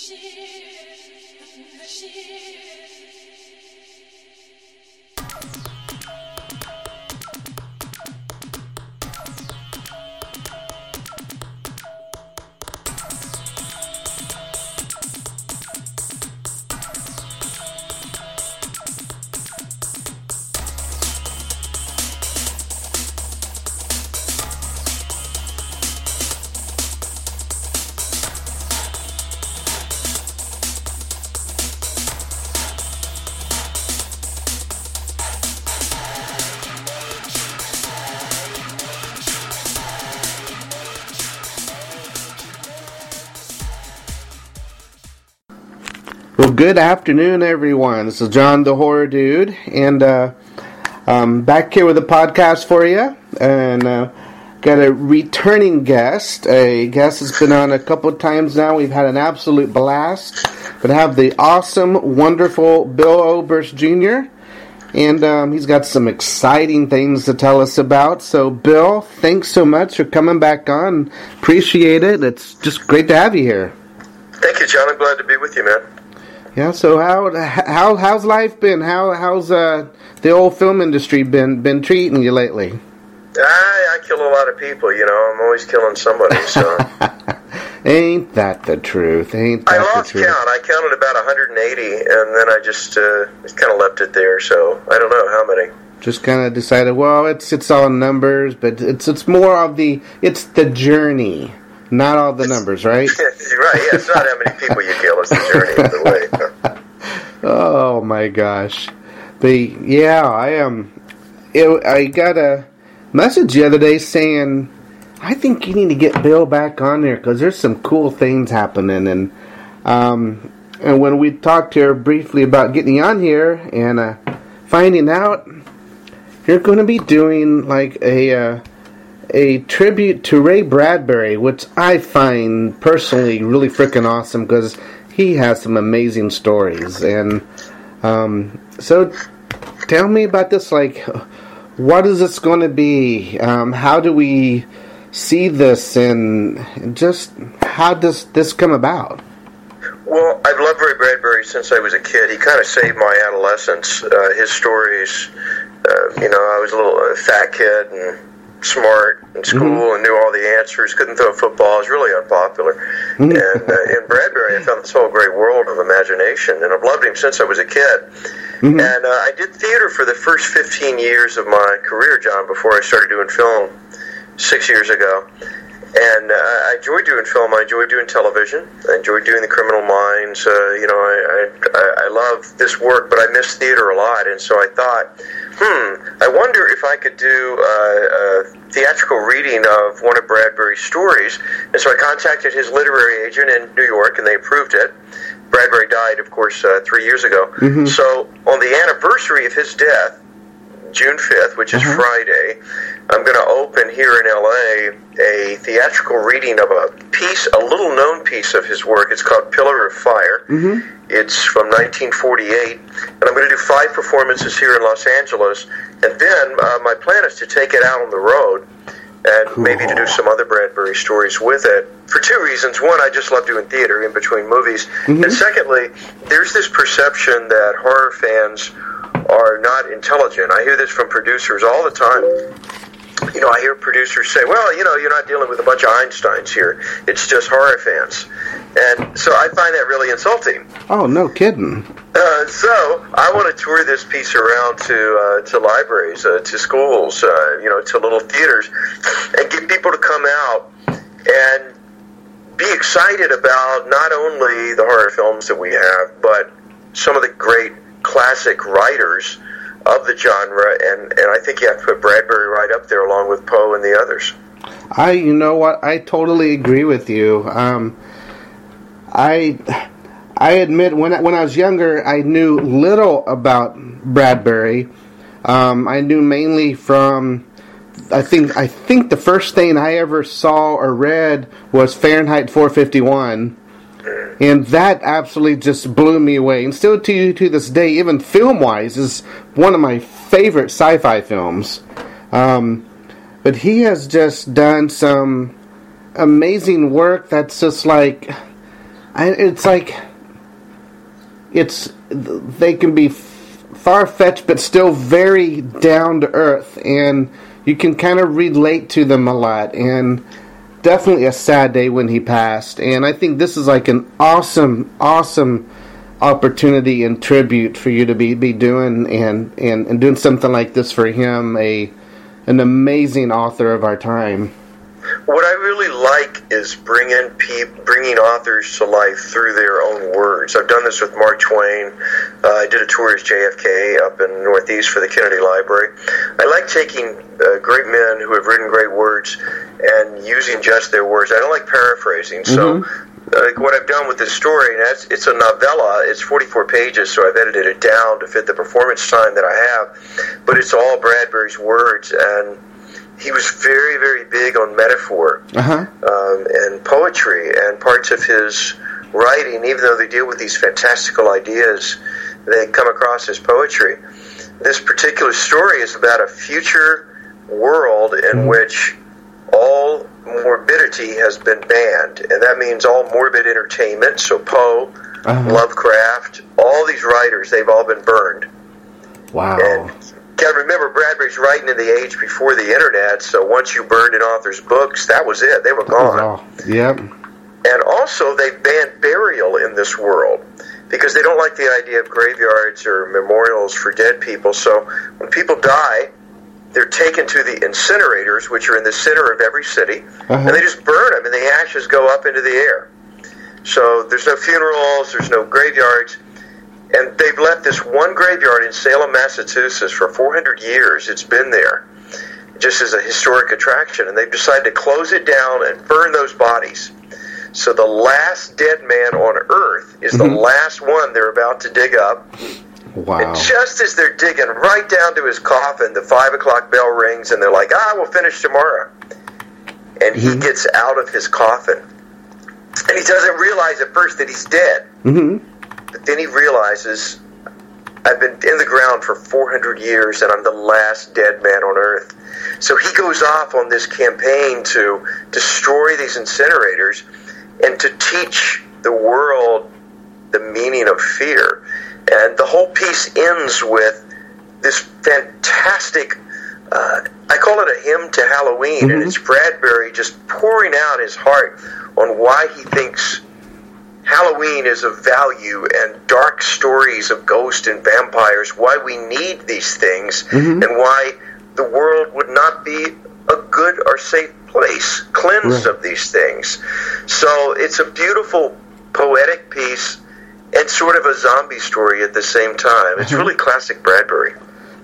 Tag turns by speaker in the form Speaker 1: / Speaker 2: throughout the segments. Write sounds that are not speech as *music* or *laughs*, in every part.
Speaker 1: Well, good afternoon, everyone. This is John the Horror Dude, and uh, I'm back here with a podcast for you. And uh, got a returning guest, a guest that's been on a couple times now. We've had an absolute blast. But have the awesome, wonderful Bill Oberst Jr., and um, he's got some exciting things to tell us about. So, Bill, thanks so much for coming back on. Appreciate it. It's just great to have you here.
Speaker 2: Thank you, John. I'm glad to be with you, man.
Speaker 1: Yeah. So how how how's life been? How how's uh, the old film industry been been treating you lately?
Speaker 2: I, I kill a lot of people. You know, I'm always killing somebody. So *laughs*
Speaker 1: Ain't that the truth? Ain't that
Speaker 2: I
Speaker 1: the
Speaker 2: lost
Speaker 1: truth?
Speaker 2: count. I counted about 180, and then I just uh, kind of left it there. So I don't know how many.
Speaker 1: Just kind of decided. Well, it's it's all numbers, but it's it's more of the it's the journey, not all the numbers, right? *laughs*
Speaker 2: Right. Yeah, it's not how many people you kill. It's the journey of the way. *laughs*
Speaker 1: Oh my gosh. The yeah, I am. it, I got a message the other day saying, I think you need to get Bill back on there because there's some cool things happening. And um, and when we talked here briefly about getting on here and uh, finding out, you're going to be doing like a. Uh, a tribute to Ray Bradbury, which I find personally really freaking awesome because he has some amazing stories. And um, so, tell me about this. Like, what is this going to be? Um, how do we see this? And just how does this come about?
Speaker 2: Well, I've loved Ray Bradbury since I was a kid. He kind of saved my adolescence. Uh, his stories, uh, you know, I was a little uh, fat kid and smart in school and knew all the answers. Couldn't throw a football. Was really unpopular. And uh, in Bradbury, I found this whole great world of imagination, and I've loved him since I was a kid. And uh, I did theater for the first 15 years of my career, John, before I started doing film six years ago. And uh, I enjoyed doing film. I enjoyed doing television. I enjoyed doing the Criminal Minds. Uh, you know, I, I I love this work, but I miss theater a lot. And so I thought, hmm, I wonder if I could do uh, a theatrical reading of one of Bradbury's stories. And so I contacted his literary agent in New York, and they approved it. Bradbury died, of course, uh, three years ago. So on the anniversary of his death, June 5th, which is Friday, I'm going to open here in LA a theatrical reading of a piece, a little known piece of his work. It's called Pillar of Fire. It's from 1948, and I'm going to do five performances here in Los Angeles. And then uh, my plan is to take it out on the road and maybe to do some other Bradbury stories with it for two reasons. One, I just love doing theater in between movies. And secondly, there's this perception that horror fans are not intelligent. I hear this from producers all the time. You know, I hear producers say, well, you know, you're not dealing with a bunch of Einsteins here. It's just horror fans. And so I find that really insulting.
Speaker 1: Oh, no kidding.
Speaker 2: Uh, so I want to tour this piece around to uh, to libraries, uh, to schools, uh, you know, to little theaters, and get people to come out and be excited about not only the horror films that we have, but some of the great classic writers of the genre. And, and I think you have to put Bradbury right up there along with Poe and the others.
Speaker 1: I, you know what? I totally agree with you. Um, I, I admit when I, when I was younger, I knew little about Bradbury. Um, I knew mainly from, I think I think the first thing I ever saw or read was Fahrenheit 451, and that absolutely just blew me away. And still to to this day, even film wise, is one of my favorite sci-fi films. Um, but he has just done some amazing work that's just like it's like it's they can be far fetched, but still very down to earth, and you can kind of relate to them a lot. And definitely a sad day when he passed. And I think this is like an awesome, awesome opportunity and tribute for you to be, be doing and, and, and doing something like this for him, a an amazing author of our time.
Speaker 2: What I really like is bringing pe- bringing authors to life through their own words. I've done this with Mark Twain. Uh, I did a tour as JFK up in Northeast for the Kennedy Library. I like taking uh, great men who have written great words and using just their words. I don't like paraphrasing. So mm-hmm like what I've done with this story, and it's, it's a novella. It's 44 pages, so I've edited it down to fit the performance time that I have. But it's all Bradbury's words, and he was very, very big on metaphor uh-huh. um, and poetry, and parts of his writing, even though they deal with these fantastical ideas, they come across as poetry. This particular story is about a future world in mm-hmm. which all morbidity has been banned, and that means all morbid entertainment. So Poe, uh-huh. Lovecraft, all these writers, they've all been burned.
Speaker 1: Wow.
Speaker 2: And got to remember, Bradbury's writing in the age before the internet, so once you burned an author's books, that was it. They were gone.
Speaker 1: Yep.
Speaker 2: And also, they banned burial in this world because they don't like the idea of graveyards or memorials for dead people. So when people die, they're taken to the incinerators, which are in the center of every city, uh-huh. and they just burn them, and the ashes go up into the air. So there's no funerals, there's no graveyards, and they've left this one graveyard in Salem, Massachusetts for 400 years. It's been there just as a historic attraction, and they've decided to close it down and burn those bodies. So the last dead man on Earth is mm-hmm. the last one they're about to dig up
Speaker 1: Wow.
Speaker 2: And just as they're digging right down to his coffin, the five o'clock bell rings and they're like, ah, we'll finish tomorrow. And he mm-hmm. gets out of his coffin. And he doesn't realize at first that he's dead.
Speaker 1: Mm-hmm.
Speaker 2: But then he realizes, I've been in the ground for 400 years and I'm the last dead man on earth. So he goes off on this campaign to destroy these incinerators and to teach the world the meaning of fear. And the whole piece ends with this fantastic, uh, I call it a hymn to Halloween, mm-hmm. and it's Bradbury just pouring out his heart on why he thinks Halloween is of value and dark stories of ghosts and vampires, why we need these things, mm-hmm. and why the world would not be a good or safe place, cleansed right. of these things. So it's a beautiful poetic piece and sort of a zombie story at the same time. It's mm-hmm. really classic Bradbury.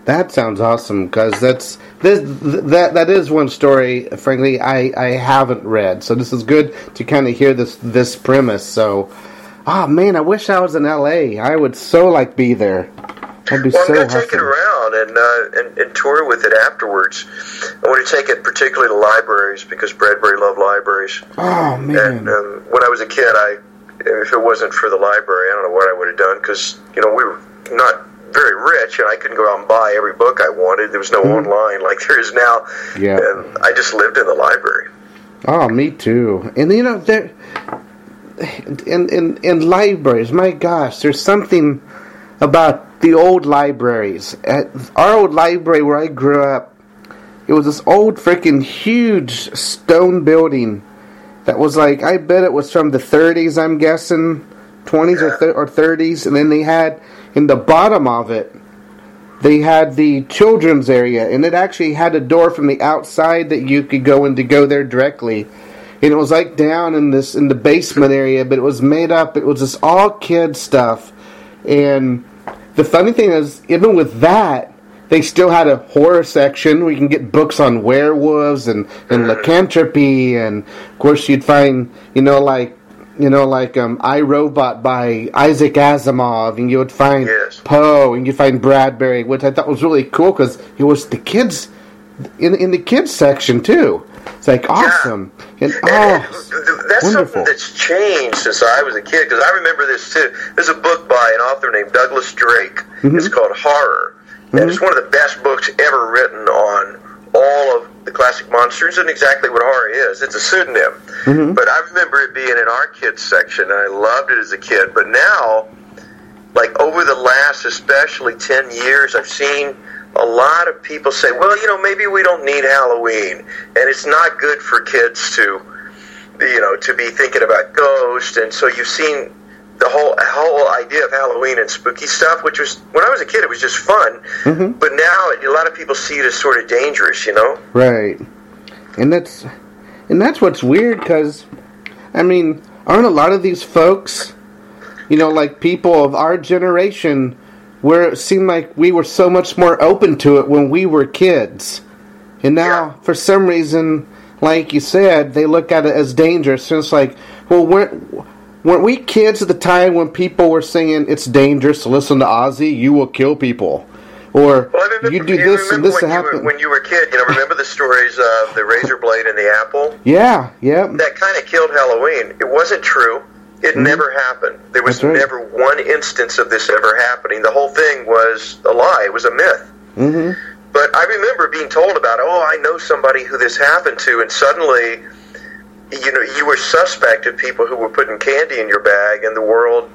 Speaker 1: That sounds awesome because that's this that that is one story. Frankly, I I haven't read, so this is good to kind of hear this this premise. So, oh man, I wish I was in L.A. I would so like be there.
Speaker 2: I'd be well, so I'm to take it around and, uh, and and tour with it afterwards. I want to take it particularly to libraries because Bradbury loved libraries.
Speaker 1: Oh man!
Speaker 2: And um, when I was a kid, I if it wasn't for the library, I don't know what I would have done because you know we were not very rich and I couldn't go out and buy every book I wanted. There was no mm-hmm. online like there is now.
Speaker 1: Yeah.
Speaker 2: And I just lived in the library.
Speaker 1: Oh, me too. And you know, there in in in libraries, my gosh, there's something about the old libraries. At our old library where I grew up, it was this old freaking huge stone building that was like I bet it was from the 30s. I'm guessing 20s or, th- or 30s, and then they had in the bottom of it they had the children's area, and it actually had a door from the outside that you could go in to go there directly. And it was like down in this in the basement area, but it was made up. It was just all kid stuff. And the funny thing is, even with that, they still had a horror section where you can get books on werewolves and, and lycanthropy, and of course you'd find you know like you know like um, I Robot by Isaac Asimov, and you would find
Speaker 2: yes.
Speaker 1: Poe, and you'd find Bradbury, which I thought was really cool because it was the kids in in the kids section too. It's like awesome.
Speaker 2: Yeah. And, oh, that's wonderful. something that's changed since I was a kid because I remember this too. There's a book by an author named Douglas Drake. Mm-hmm. It's called Horror, Mm-hmm. And it's one of the best books ever written on all of the classic monsters and exactly what horror is. It's a pseudonym.
Speaker 1: Mm-hmm.
Speaker 2: But I remember it being in our kids section, and I loved it as a kid. But now, like over the last, especially 10 years, I've seen a lot of people say, well, you know, maybe we don't need Halloween. And it's not good for kids to, you know, to be thinking about ghosts. And so you've seen the whole whole idea of Halloween and spooky stuff, which was when I was a kid, it was just fun.
Speaker 1: Mhm.
Speaker 2: But now a lot of people see it as sort of dangerous, you know.
Speaker 1: Right. And that's and that's what's weird because I mean, aren't a lot of these folks, you know, like people of our generation, where it seemed like we were so much more open to it when we were kids, and now
Speaker 2: Yeah.
Speaker 1: for some reason, like you said, they look at it as dangerous. And it's like, well, weren't weren't we kids at the time when people were saying it's dangerous to listen to Ozzy? You will kill people. Or
Speaker 2: Well,
Speaker 1: you do
Speaker 2: you
Speaker 1: this and this will
Speaker 2: when you,
Speaker 1: happen.
Speaker 2: were, when you were a kid. You know, remember the stories of the razor blade and the apple?
Speaker 1: Yeah, yeah.
Speaker 2: That kind of killed Halloween. It wasn't true. It never happened. There was
Speaker 1: Mm-hmm. Right.
Speaker 2: never one instance of this ever happening. The whole thing was a lie. It was a myth.
Speaker 1: hmm
Speaker 2: But I remember being told about, oh, I know somebody who this happened to, and suddenly, you know, you were suspect of people who were putting candy in your bag, and the world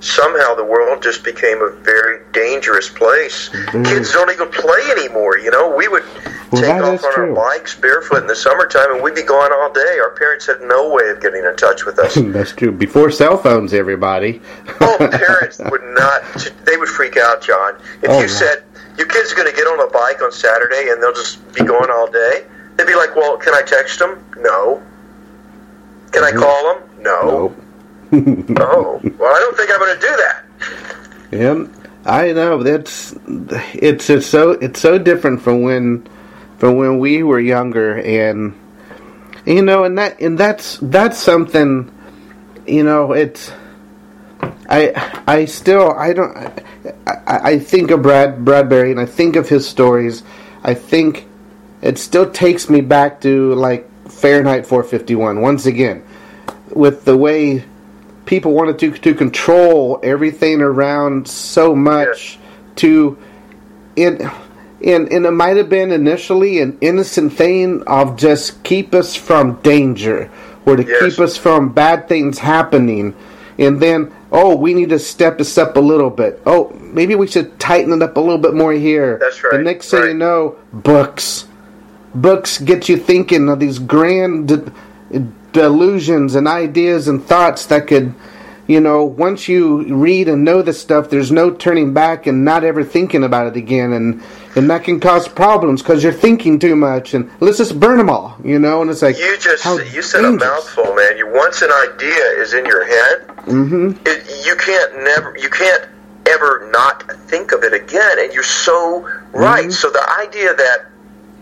Speaker 2: somehow the world just became a very dangerous place. Mm-hmm. Kids don't even play anymore. You know, we would
Speaker 1: Well,
Speaker 2: take off on
Speaker 1: true.
Speaker 2: our bikes barefoot in the summertime, and we'd be gone all day. Our parents had no way of getting in touch with us. *laughs*
Speaker 1: That's true. Before cell phones, everybody.
Speaker 2: Oh, *laughs* parents would not. They would freak out, John. If
Speaker 1: Oh,
Speaker 2: you
Speaker 1: wow.
Speaker 2: said your kid's are going to get on a bike on Saturday and they'll just be going all day, they'd be like, "Well, can I text them? No. Can I call him? No.
Speaker 1: Nope. *laughs*
Speaker 2: Oh, well, I don't think I'm going to do that.
Speaker 1: Yep. I know that's it's it's so it's so different from when from when we were younger and you know and that and that's that's something you know it's I I still I don't I, I I think of Brad Bradbury and I think of his stories I think it still takes me back to like Fahrenheit 451 once again with the way people wanted to to control everything around so much to it and, and it might have been initially an innocent thing of just keep us from danger or to
Speaker 2: Yes.
Speaker 1: keep us from bad things happening. And then oh we need to step this up a little bit. Oh maybe we should tighten it up a little bit more here.
Speaker 2: That's right,
Speaker 1: the next thing you know books books get you thinking of these grand de- delusions and ideas and thoughts that could you know once you read and know this stuff there's no turning back and not ever thinking about it again. And and that can cause problems because you're thinking too much. And let's just burn them all you know? And it's like
Speaker 2: You just you said a mouthful, man. You once an idea is in your head,
Speaker 1: Mhm.
Speaker 2: it, you can't never you can't ever not think of it again. And you're so right. So the idea that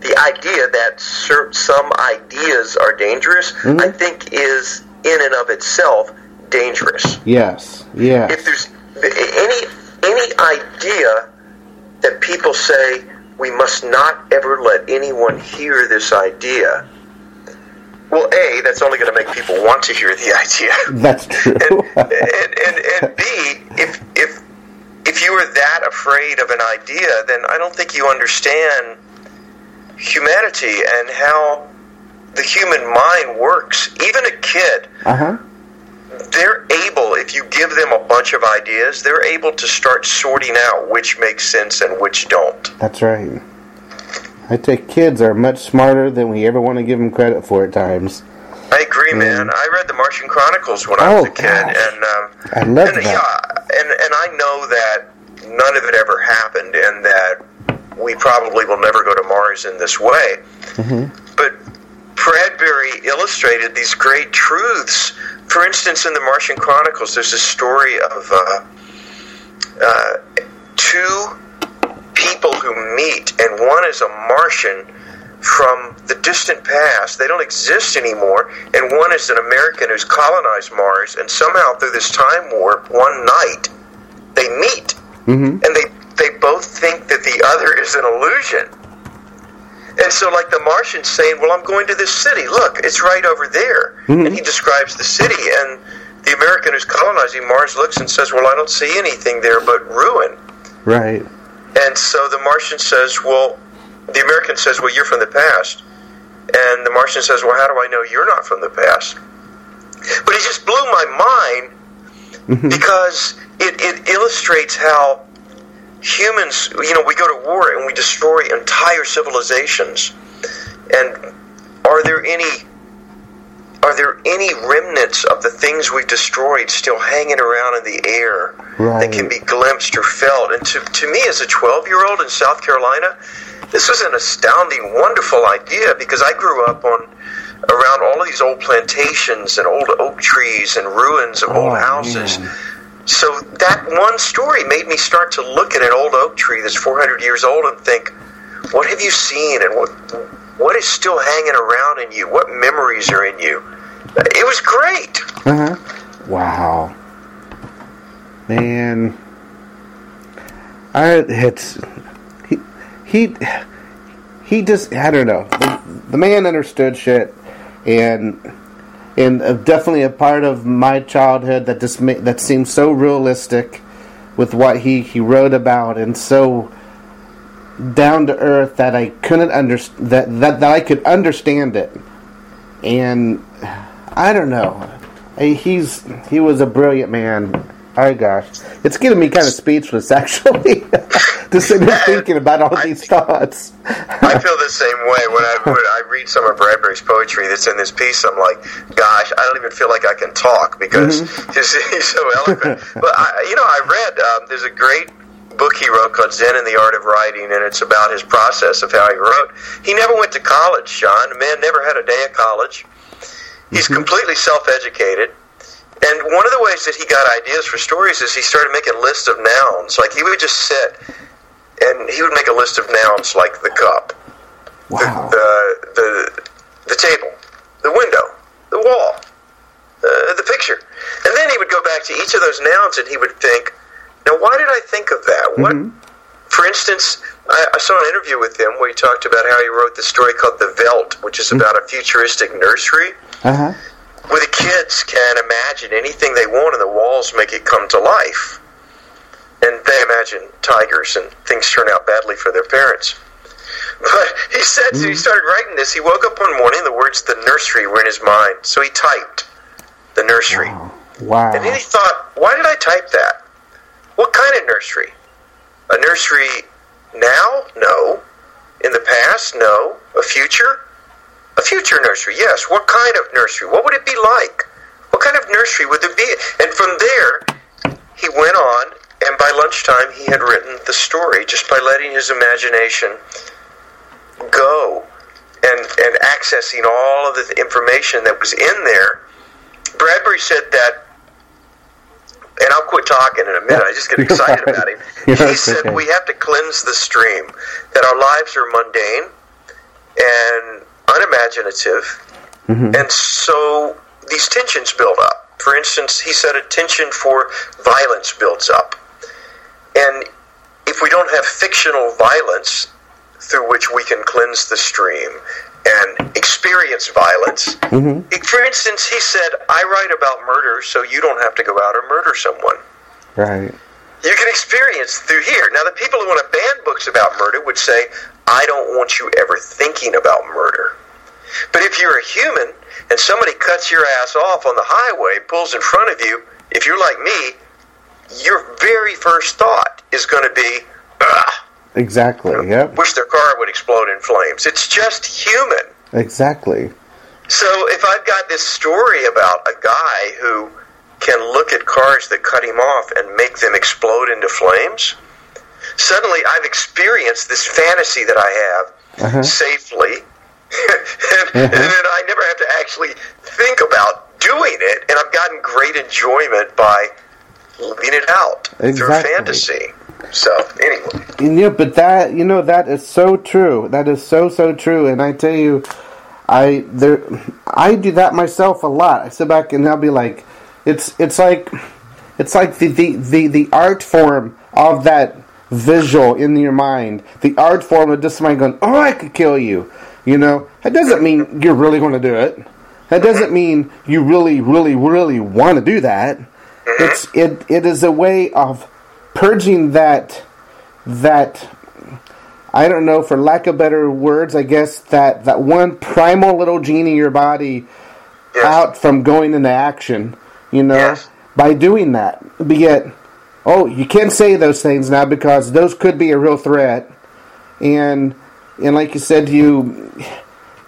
Speaker 2: the idea that cer- some ideas are dangerous mm-hmm. i think is in and of itself dangerous.
Speaker 1: Yes yeah
Speaker 2: if there's any any idea that people say we must not ever let anyone hear this idea well a that's only going to make people want to hear the *laughs* idea.
Speaker 1: That's true.
Speaker 2: And, and, and, and B, if if if you are that afraid of an idea, then I don't think you understand humanity and how the human mind works. Even a kid,
Speaker 1: uh-huh
Speaker 2: they're able, if you give them a bunch of ideas, they're able to start sorting out which makes sense and which don't.
Speaker 1: that's right i think kids are much smarter than we ever want to give them credit for at times
Speaker 2: I agree, man. I read the Martian Chronicles when I was
Speaker 1: Oh,
Speaker 2: a kid,
Speaker 1: gosh.
Speaker 2: and um,
Speaker 1: I love
Speaker 2: and,
Speaker 1: that.
Speaker 2: Yeah, and and I know that none of it ever happened, and that we probably will never go to Mars in this way.
Speaker 1: Mm-hmm.
Speaker 2: But Bradbury illustrated these great truths. For instance, in the Martian Chronicles, there's a story of uh, uh, two people who meet, and one is a Martian from the distant past. They don't exist anymore. And one is an American who's colonized Mars, and somehow through this time warp, one night, they meet.
Speaker 1: mm-hmm.
Speaker 2: And they, they both think that is an illusion. And so, like the Martian saying, Well, I'm going to this city. Look, it's right over there.
Speaker 1: Mhm.
Speaker 2: And he describes the city. And the American who's colonizing Mars looks and says, Well, I don't see anything there but ruin.
Speaker 1: right
Speaker 2: And so the Martian says, Well, the American says, "Well, you're from the past," and the Martian says, "Well, how do I know you're not from the past?" But it just blew my mind
Speaker 1: Mm-hmm.
Speaker 2: because it, it illustrates how humans, you know, we go to war and we destroy entire civilizations. And are there any are there any remnants of the things we've destroyed still hanging around in the air
Speaker 1: Right.
Speaker 2: that can be glimpsed or felt? And to, to me, as a 12 year old in South Carolina, this was an astounding, wonderful idea because I grew up on around all of these old plantations and old oak trees and ruins of
Speaker 1: Oh,
Speaker 2: old houses.
Speaker 1: man.
Speaker 2: So that one story made me start to look at an old oak tree that's 400 years old and think, what have you seen and what what is still hanging around in you? What memories are in you? It was great.
Speaker 1: Uh huh. Wow. Man. I it's he he he just I don't know. The, the man understood shit and and uh, definitely a part of my childhood that just ma- that seemed so realistic with what he he wrote about and so down to earth that I couldn't understand that, that that I could understand it and I don't know. He's he was a brilliant man. Oh gosh, it's getting me kind of speechless actually. *laughs* Just sitting here thinking about all these thoughts.
Speaker 2: I feel the same way when I when I read some of Bradbury's poetry that's in this piece. I'm like, gosh, I don't even feel like I can talk because he's, *laughs* he's so eloquent. but I, you know, I read um, there's a great book he wrote called Zen and the Art of Writing, and it's about his process of how he wrote. He never went to college, Sean. The man never had a day of college. He's completely self-educated. And one of the ways that he got ideas for stories is he started making lists of nouns. Like he would just sit and he would make a list of nouns like the cup,
Speaker 1: Wow.
Speaker 2: the the the table, the window, the wall, uh, the picture, and then he would go back to each of those nouns and he would think, now why did I think of that? What, for instance, I, I saw an interview with him where he talked about how he wrote the story called The Veldt, which is about a futuristic nursery
Speaker 1: Uh huh.
Speaker 2: Where the kids can imagine anything they want and the walls make it come to life. And they imagine tigers and things turn out badly for their parents. *laughs* But he said, so he mm-hmm. started writing this. He woke up one morning, the words the nursery were in his mind. So he typed the nursery.
Speaker 1: Oh, wow.
Speaker 2: And then he thought, why did I type that? What kind of nursery? A nursery now? No. In the past? No. A future? A future nursery, yes. What kind of nursery? What would it be like? What kind of nursery would it be? And from there, he went on, and by lunchtime, he had written the story just by letting his imagination go and, and accessing all of the information that was in there. Bradbury said that, and I'll quit talking in a minute. I just get *laughs* excited about him. *laughs* He said we have to cleanse the stream, that our lives are mundane and unimaginative, mm-hmm. and so these tensions build up. For instance, he said a tension for violence builds up. And if we don't have fictional violence through which we can cleanse the stream and experience violence, mm-hmm. It- for instance, he said, I write about murder so you don't have to go out and murder someone.
Speaker 1: Right.
Speaker 2: You can experience through here. Now, the people who want to ban books about murder would say, I don't want you ever thinking about murder. But if you're a human and somebody cuts your ass off on the highway, pulls in front of you, if you're like me, your very first thought is going to be, Ugh,
Speaker 1: Exactly. Yep.
Speaker 2: wish their car would explode in flames. It's just human.
Speaker 1: Exactly.
Speaker 2: So if I've got this story about a guy who can look at cars that cut him off and make them explode into flames, suddenly I've experienced this fantasy that I have
Speaker 1: Uh-huh.
Speaker 2: safely, *laughs* and, and then I never have to actually think about doing it, and I've gotten great enjoyment by living it out
Speaker 1: Exactly.
Speaker 2: through fantasy. So anyway,
Speaker 1: yeah, but that you know that is so true. That is so so true. And I tell you, I there I do that myself a lot. I sit back and I'll be like, it's it's like it's like the the the, the art form of that visual in your mind. The art form of just mind going, oh, I could kill you. You know, that doesn't mean you're really going to do it. That doesn't mean you really, really, really want to do that. It's it. It is a way of purging that that I don't know, for lack of better words, I guess that that one primal little gene in your body
Speaker 2: Yes.
Speaker 1: out from going into action. You know,
Speaker 2: Yes.
Speaker 1: by doing that. But yet, oh, you can't say those things now because those could be a real threat. And and like you said, to you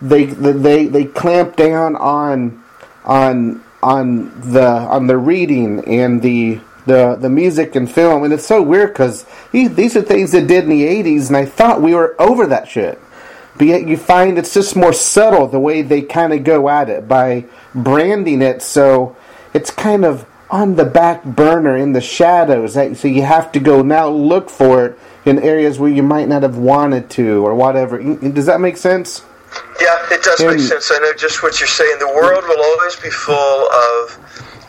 Speaker 1: they they they clamp down on on on the on the reading and the the the music and film, and it's so weird because these are things that did in the '80s, and I thought we were over that shit. But yet you find it's just more subtle the way they kind of go at it by branding it so it's kind of on the back burner in the shadows. So you have to go now look for it in areas where you might not have wanted to or whatever. Does that make sense?
Speaker 2: Yeah, it does make sense. I know just what you're saying. The world will always be full of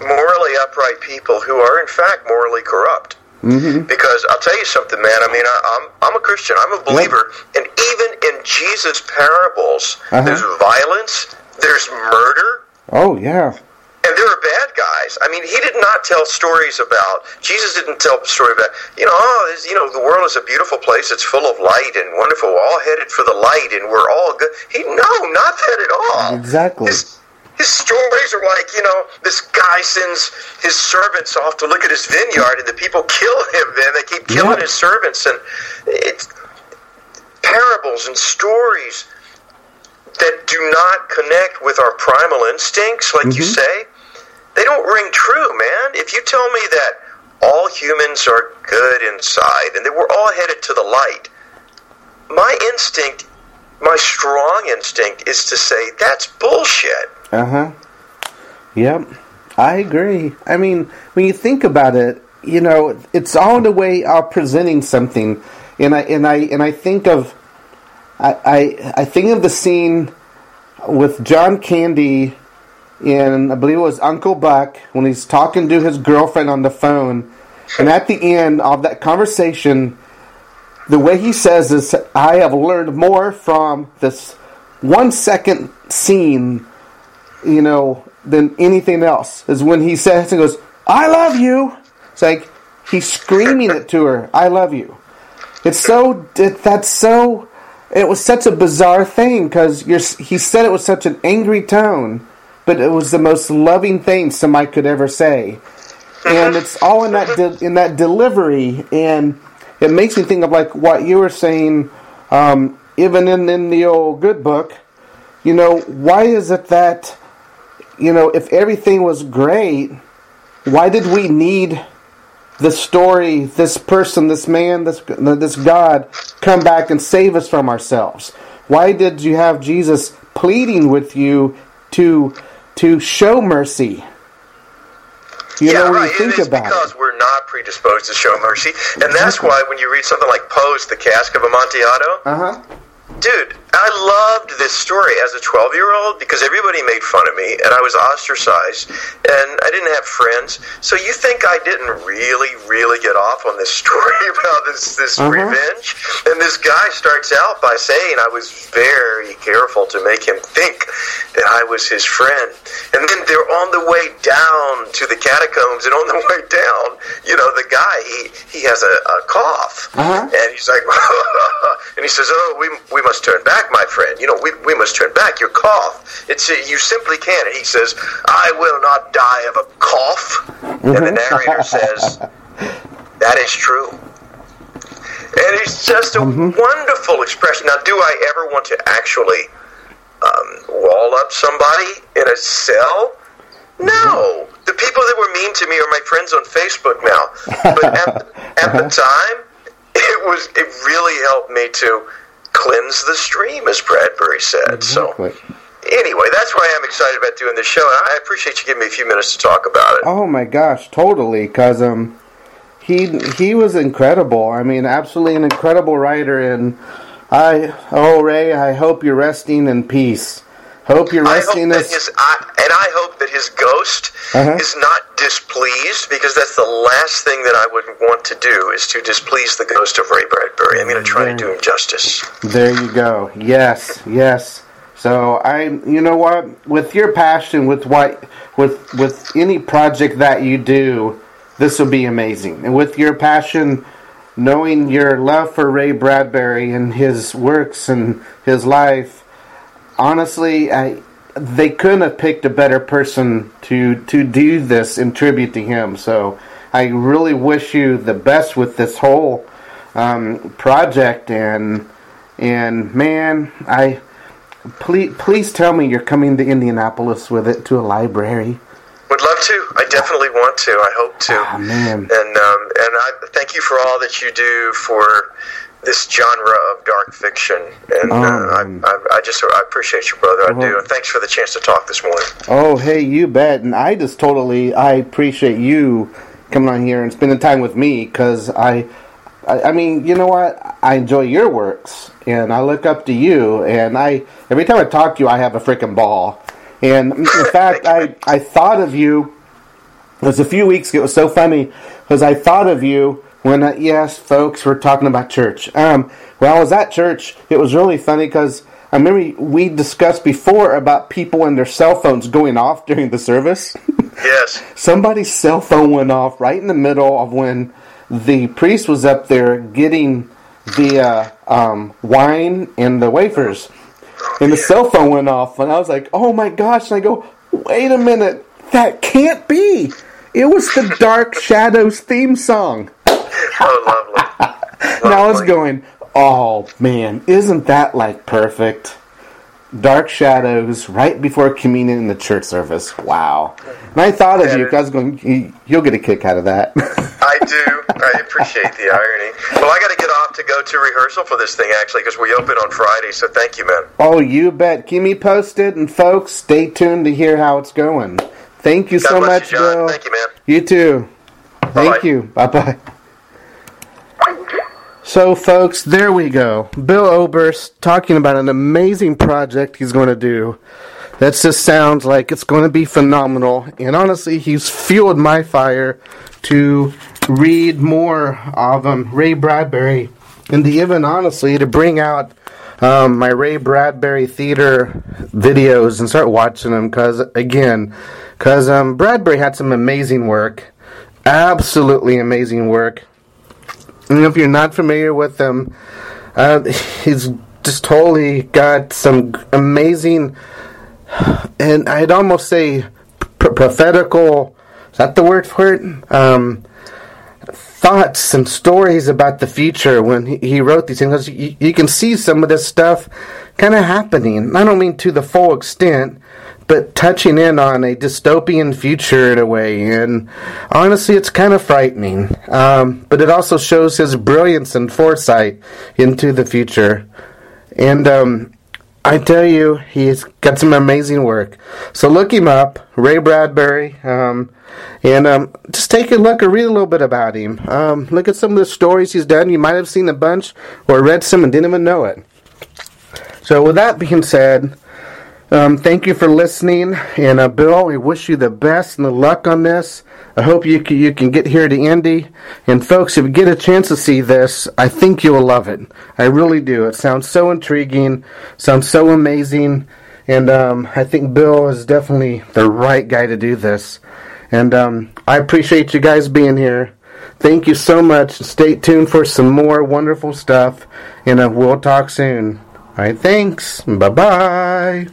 Speaker 2: morally upright people who are, in fact, morally corrupt. Mm-hmm. Because I'll tell you something, man. I mean, I, I'm I'm a Christian. I'm a believer, and even in Jesus' parables,
Speaker 1: Uh-huh.
Speaker 2: there's violence, there's murder,
Speaker 1: Oh yeah.
Speaker 2: And there are bad guys. I mean, he did not tell stories about. Jesus didn't tell a story about. You know, oh, you know, the world is a beautiful place. It's full of light and wonderful. We're all headed for the light, and we're all good. He no, not that at all.
Speaker 1: Exactly.
Speaker 2: His, his stories are like, you know, this guy sends his servants off to look at his vineyard, and the people *laughs* kill him. Then they keep killing
Speaker 1: Yeah.
Speaker 2: his servants, and it's parables and stories that do not connect with our primal instincts, like you mm-hmm. say, they don't ring true, man. If you tell me that all humans are good inside and that we're all headed to the light, my instinct, my strong instinct, is to say that's bullshit.
Speaker 1: Uh huh. Yep. I agree. I mean, when you think about it, you know, it's all in the way of presenting something, and I and I and I think of, I I, I think of the scene with John Candy in I believe it was Uncle Buck when he's talking to his girlfriend on the phone, and at the end of that conversation, the way he says is, "I have learned more from this one second scene." you know, than anything else is when he says and goes, "I love you." It's like he's screaming it to her, "I love you." It's so it, that's so. It was such a bizarre thing because. He said it with such an angry tone, but it was the most loving thing somebody could ever say, and it's all in that de- in that delivery, and it makes me think of like what you were saying, um, even in in the old good book you know, why is it that, you know, if everything was great, why did we need the story, this person, this man, this this God come back and save us from ourselves? Why did you have Jesus pleading with you to to show mercy? You
Speaker 2: yeah,
Speaker 1: know, when
Speaker 2: right.
Speaker 1: you think
Speaker 2: it is
Speaker 1: about
Speaker 2: because
Speaker 1: it.
Speaker 2: we're not predisposed to show mercy, and that's why when you read something like Poe's "The Cask of Amontillado,"
Speaker 1: Uh huh.
Speaker 2: Dude, I loved this story as a 12 year old because everybody made fun of me and I was ostracized and I didn't have friends. So you think I didn't really, really get off on this *laughs* story about this, this
Speaker 1: Uh-huh.
Speaker 2: revenge? And this guy starts out by saying I was very careful to make him think that I was his friend. And then they're on the way down to the catacombs and on the *laughs* way down, you know, the guy, he, he has a, a cough.
Speaker 1: Uh-huh.
Speaker 2: And he's like, *laughs* and he says, "Oh, we we must turn back, my friend. You know, we we must turn back. Your cough. It's you simply can't." And he says, "I will not die of a cough." And the narrator mm-hmm. says, *laughs* "That is true." And it's just a mm-hmm. wonderful expression. Now, do I ever want to actually um, wall up somebody in a cell? No. Mm-hmm. The people that were mean to me are my friends on Facebook now. But at, *laughs* at the time, it was it really helped me to cleanse the stream, as Bradbury said.
Speaker 1: Exactly.
Speaker 2: So anyway, that's why I'm excited about doing this show, and I appreciate you giving me a few minutes to talk about it.
Speaker 1: Oh my gosh, totally. Cause um, he he was incredible. I mean, absolutely an incredible writer. And I, oh Ray, I hope you're resting in peace. Hope you're
Speaker 2: I hope
Speaker 1: resting
Speaker 2: his I, and I hope that his ghost
Speaker 1: Uh-huh.
Speaker 2: is not displeased because that's the last thing that I would want to do is to displease the ghost of Ray Bradbury. I'm going to try to do him justice.
Speaker 1: There you go. Yes, yes. So I, you know what? With your passion, with what, with with any project that you do, this will be amazing. And with your passion knowing your love for Ray Bradbury and his works and his life, honestly, I they couldn't have picked a better person to to do this in tribute to him. So I really wish you the best with this whole um, project and and man, I please please tell me you're coming to Indianapolis with it to a library.
Speaker 2: Would love to. I definitely want to. I hope to.
Speaker 1: Oh, man.
Speaker 2: And um, and I thank you for all that you do for this genre of dark fiction. And uh, I,
Speaker 1: Um.
Speaker 2: I, I just I appreciate you, brother. I do. And thanks for the chance to talk this morning.
Speaker 1: Oh, hey, you bet. And I just totally, I appreciate you coming on here and spending time with me because I, I, I mean, you know what? I enjoy your works and I look up to you. And I, every time I talk to you, I have a freaking ball. And in *laughs* fact, I, I thought of you. It was a few weeks ago. It was so funny because I thought of you when, uh, yes, folks, we're talking about church. Um, when I was at church, it was really funny because I remember we discussed before about people and their cell phones going off during the service.
Speaker 2: Yes. *laughs*
Speaker 1: Somebody's cell phone went off right in the middle of when the priest was up there getting the uh, um, wine and the wafers. And the cell phone went off, and I was like, oh my gosh. And I go, wait a minute, that can't be. It was the Dark Shadows theme song. *laughs*
Speaker 2: Oh, lovely.
Speaker 1: And I was going, oh man, isn't that like perfect? Dark Shadows right before communion in the church service. Wow. And I thought of you I was going, "You- you'll get a kick out of that.
Speaker 2: I *laughs* do. I appreciate the irony. Well, I got to get off to go to rehearsal for this thing actually because we open on Friday. So thank you, man.
Speaker 1: oh, you bet. Keep me posted. And folks, stay tuned to hear how it's going. Thank you
Speaker 2: God
Speaker 1: so much,
Speaker 2: you.
Speaker 1: Bill.
Speaker 2: Thank you, man.
Speaker 1: You too. Thank
Speaker 2: Bye-bye.
Speaker 1: you. Bye bye. So, folks, there we go. Bill Oberst talking about an amazing project he's going to do. That just sounds like it's going to be phenomenal. And honestly, he's fueled my fire to read more of um, Ray Bradbury and even honestly to bring out um, my Ray Bradbury theater videos and start watching them because again, because um, Bradbury had some amazing work, absolutely amazing work. And if you're not familiar with him, uh, he's just totally got some amazing, and I'd almost say pr- prophetical. Is that the word for it? Um, thoughts and stories about the future when he, he wrote these things. You, you can see some of this stuff kind of happening. I don't mean to the full extent, but touching in on a dystopian future in a way. And honestly, it's kind of frightening. Um, but it also shows his brilliance and foresight into the future. And um, I tell you, he's got some amazing work. So look him up, Ray Bradbury, um, and um, just take a look or read a little bit about him. Um, look at some of the stories he's done. You might have seen a bunch or read some and didn't even know it. So with that being said, um, thank you for listening, and uh, Bill, we wish you the best and the luck on this. I hope you can, you can get here to Indy, and folks, if you get a chance to see this, I think you will love it. I really do. It sounds so intriguing, sounds so amazing, and um, I think Bill is definitely the right guy to do this. And um, I appreciate you guys being here. Thank you so much. Stay tuned for some more wonderful stuff, and uh, we'll talk soon. All right, thanks. Bye bye.